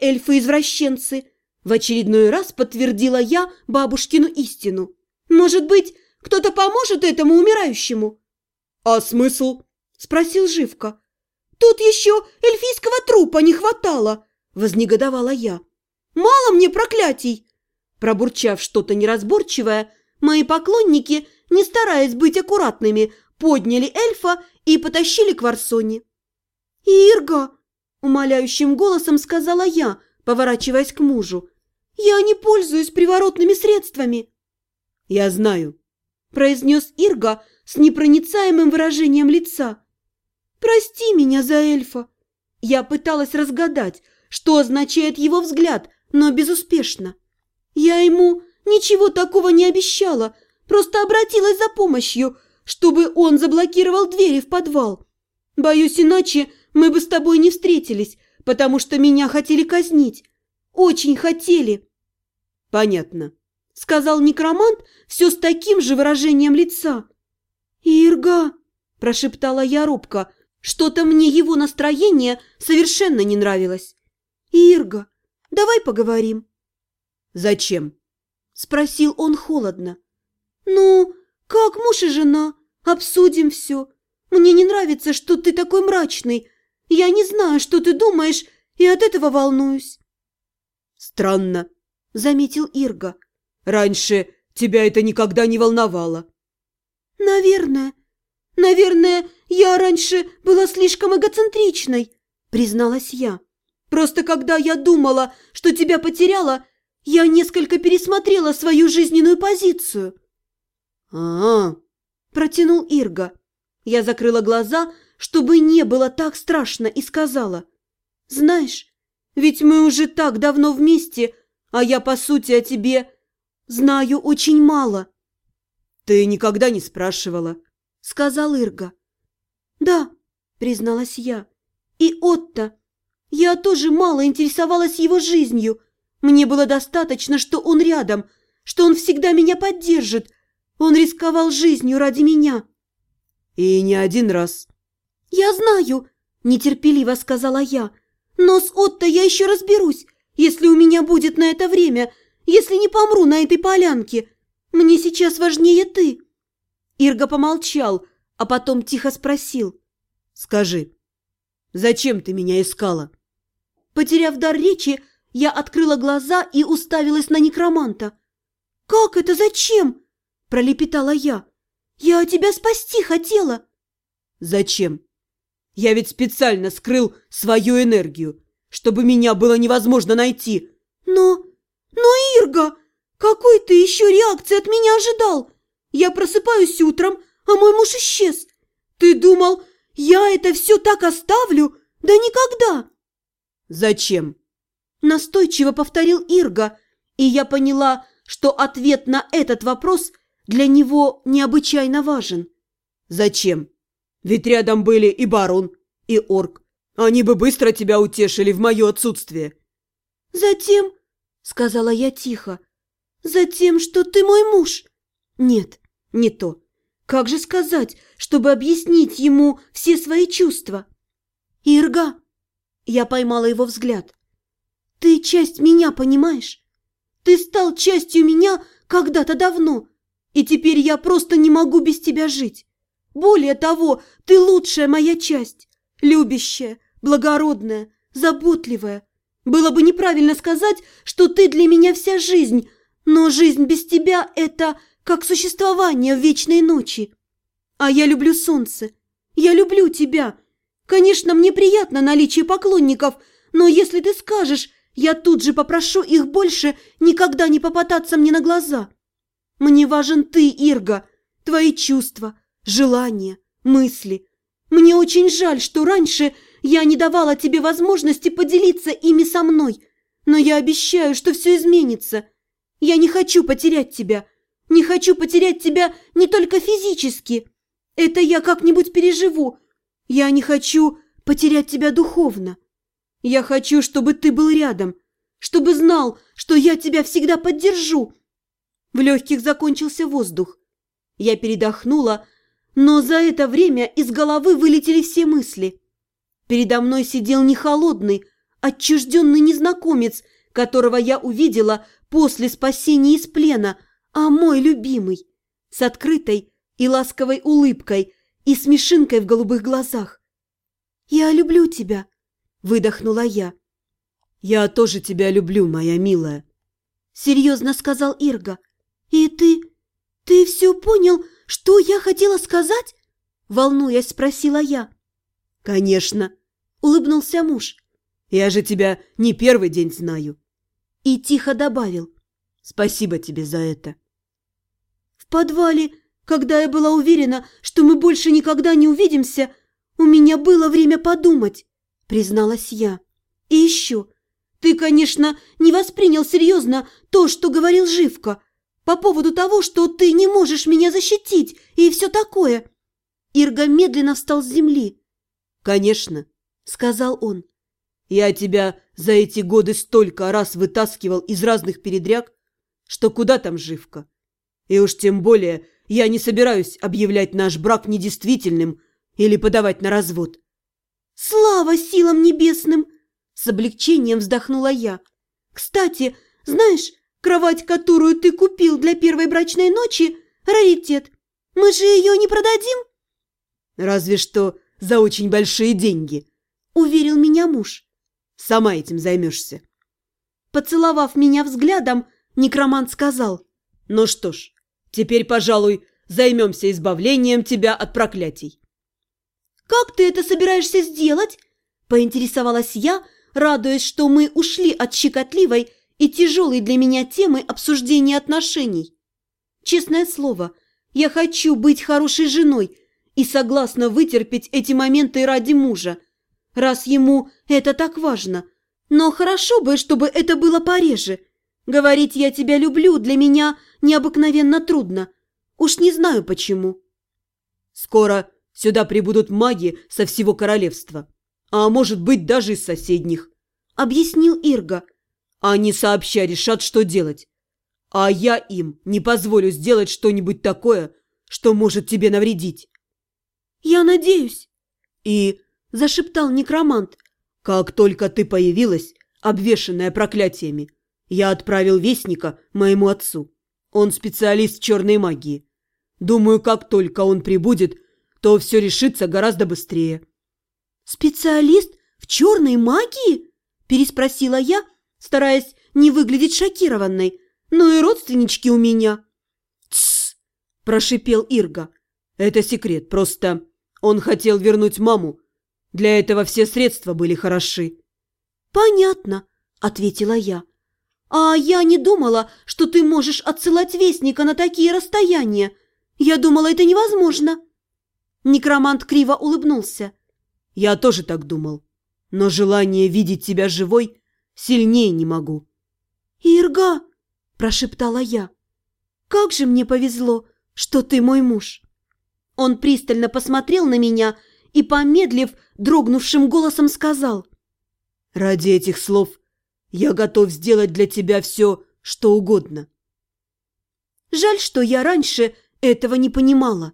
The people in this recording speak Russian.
эльфы-извращенцы!» В очередной раз подтвердила я бабушкину истину. «Может быть, кто-то поможет этому умирающему?» «А смысл?» – спросил Живка. «Тут еще эльфийского трупа не хватало!» – вознегодовала я. «Мало мне проклятий!» Пробурчав что-то неразборчивое, мои поклонники, не стараясь быть аккуратными, подняли эльфа и потащили к Варсоне. «Ирга!» – умоляющим голосом сказала я, поворачиваясь к мужу. «Я не пользуюсь приворотными средствами!» «Я знаю», – произнес Ирга с непроницаемым выражением лица. «Прости меня за эльфа!» Я пыталась разгадать, что означает его взгляд, но безуспешно. Я ему ничего такого не обещала, просто обратилась за помощью, чтобы он заблокировал двери в подвал. Боюсь, иначе мы бы с тобой не встретились, потому что меня хотели казнить. Очень хотели. Понятно, сказал некромант все с таким же выражением лица. Ирга, прошептала я робко, что-то мне его настроение совершенно не нравилось. Ирга, давай поговорим. Зачем? Спросил он холодно. Ну, как муж и жена, обсудим все. Мне не нравится, что ты такой мрачный. Я не знаю, что ты думаешь, и от этого волнуюсь. Странно, заметил Ирга. Раньше тебя это никогда не волновало. Наверное. Наверное, я раньше была слишком эгоцентричной, призналась я. Просто когда я думала, что тебя потеряла, я несколько пересмотрела свою жизненную позицию. А, -а, -а протянул Ирга. Я закрыла глаза, чтобы не было так страшно, и сказала. «Знаешь, ведь мы уже так давно вместе, а я, по сути, о тебе знаю очень мало». «Ты никогда не спрашивала», — сказал Ирга. «Да», — призналась я. «И Отто. Я тоже мало интересовалась его жизнью. Мне было достаточно, что он рядом, что он всегда меня поддержит. Он рисковал жизнью ради меня». «И не один раз». «Я знаю», – нетерпеливо сказала я. «Но с Отто я еще разберусь, если у меня будет на это время, если не помру на этой полянке. Мне сейчас важнее ты». Ирга помолчал, а потом тихо спросил. «Скажи, зачем ты меня искала?» Потеряв дар речи, я открыла глаза и уставилась на некроманта. «Как это зачем?» – пролепетала я. «Я тебя спасти хотела!» «Зачем? Я ведь специально скрыл свою энергию, чтобы меня было невозможно найти!» «Но... но, Ирга, какой ты еще реакции от меня ожидал? Я просыпаюсь утром, а мой муж исчез. Ты думал, я это все так оставлю? Да никогда!» «Зачем?» Настойчиво повторил Ирга, и я поняла, что ответ на этот вопрос для него необычайно важен. «Зачем? Ведь рядом были и барон, и орк. Они бы быстро тебя утешили в мое отсутствие». «Затем», — сказала я тихо, — «затем, что ты мой муж». «Нет, не то. Как же сказать, чтобы объяснить ему все свои чувства?» «Ирга!» Я поймала его взгляд. «Ты часть меня, понимаешь? Ты стал частью меня когда-то давно, и теперь я просто не могу без тебя жить. Более того, ты лучшая моя часть, любящая, благородная, заботливая. Было бы неправильно сказать, что ты для меня вся жизнь, но жизнь без тебя – это как существование в вечной ночи. А я люблю солнце, я люблю тебя. Конечно, мне приятно наличие поклонников, но если ты скажешь, я тут же попрошу их больше никогда не попадаться мне на глаза». Мне важен ты, Ирга, твои чувства, желания, мысли. Мне очень жаль, что раньше я не давала тебе возможности поделиться ими со мной, но я обещаю, что все изменится. Я не хочу потерять тебя, не хочу потерять тебя не только физически. Это я как-нибудь переживу. Я не хочу потерять тебя духовно. Я хочу, чтобы ты был рядом, чтобы знал, что я тебя всегда поддержу, в легких закончился воздух. Я передохнула, но за это время из головы вылетели все мысли. Передо мной сидел не холодный, отчужденный незнакомец, которого я увидела после спасения из плена, а мой любимый, с открытой и ласковой улыбкой и смешинкой в голубых глазах. «Я люблю тебя», — выдохнула я. «Я тоже тебя люблю, моя милая», — серьезно сказал Ирга. «И ты... ты все понял, что я хотела сказать?» Волнуясь, спросила я. «Конечно», — улыбнулся муж. «Я же тебя не первый день знаю». И тихо добавил. «Спасибо тебе за это». В подвале, когда я была уверена, что мы больше никогда не увидимся, у меня было время подумать, призналась я. И еще, ты, конечно, не воспринял серьезно то, что говорил Живка, по поводу того, что ты не можешь меня защитить и все такое. Ирга медленно встал с земли. «Конечно», — сказал он. «Я тебя за эти годы столько раз вытаскивал из разных передряг, что куда там Живка? И уж тем более я не собираюсь объявлять наш брак недействительным или подавать на развод». «Слава силам небесным!» С облегчением вздохнула я. «Кстати, знаешь, кровать, которую ты купил для первой брачной ночи, раритет. Мы же ее не продадим?» «Разве что за очень большие деньги», — уверил меня муж. «Сама этим займешься». Поцеловав меня взглядом, некромант сказал. «Ну что ж, теперь, пожалуй, займемся избавлением тебя от проклятий». «Как ты это собираешься сделать?» – поинтересовалась я, радуясь, что мы ушли от щекотливой и тяжелой для меня темы обсуждения отношений. Честное слово, я хочу быть хорошей женой и согласна вытерпеть эти моменты ради мужа, раз ему это так важно. Но хорошо бы, чтобы это было пореже. Говорить «я тебя люблю» для меня необыкновенно трудно. Уж не знаю почему. Скоро сюда прибудут маги со всего королевства а может быть даже из соседних», — объяснил Ирга. «Они сообща решат, что делать. А я им не позволю сделать что-нибудь такое, что может тебе навредить». «Я надеюсь». «И...» — зашептал некромант. «Как только ты появилась, обвешанная проклятиями, я отправил вестника моему отцу. Он специалист в черной магии. Думаю, как только он прибудет, то все решится гораздо быстрее». «Специалист в черной магии?» – переспросила я, стараясь не выглядеть шокированной. «Ну и родственнички у меня». «Тссс!» – прошипел Ирга. «Это секрет, просто он хотел вернуть маму. Для этого все средства были хороши». «Понятно», – ответила я. «А я не думала, что ты можешь отсылать вестника на такие расстояния. Я думала, это невозможно». Некромант криво улыбнулся. Я тоже так думал. Но желание видеть тебя живой сильнее не могу. «Ирга!» – прошептала я. «Как же мне повезло, что ты мой муж!» Он пристально посмотрел на меня и, помедлив, дрогнувшим голосом сказал. «Ради этих слов я готов сделать для тебя все, что угодно». Жаль, что я раньше этого не понимала.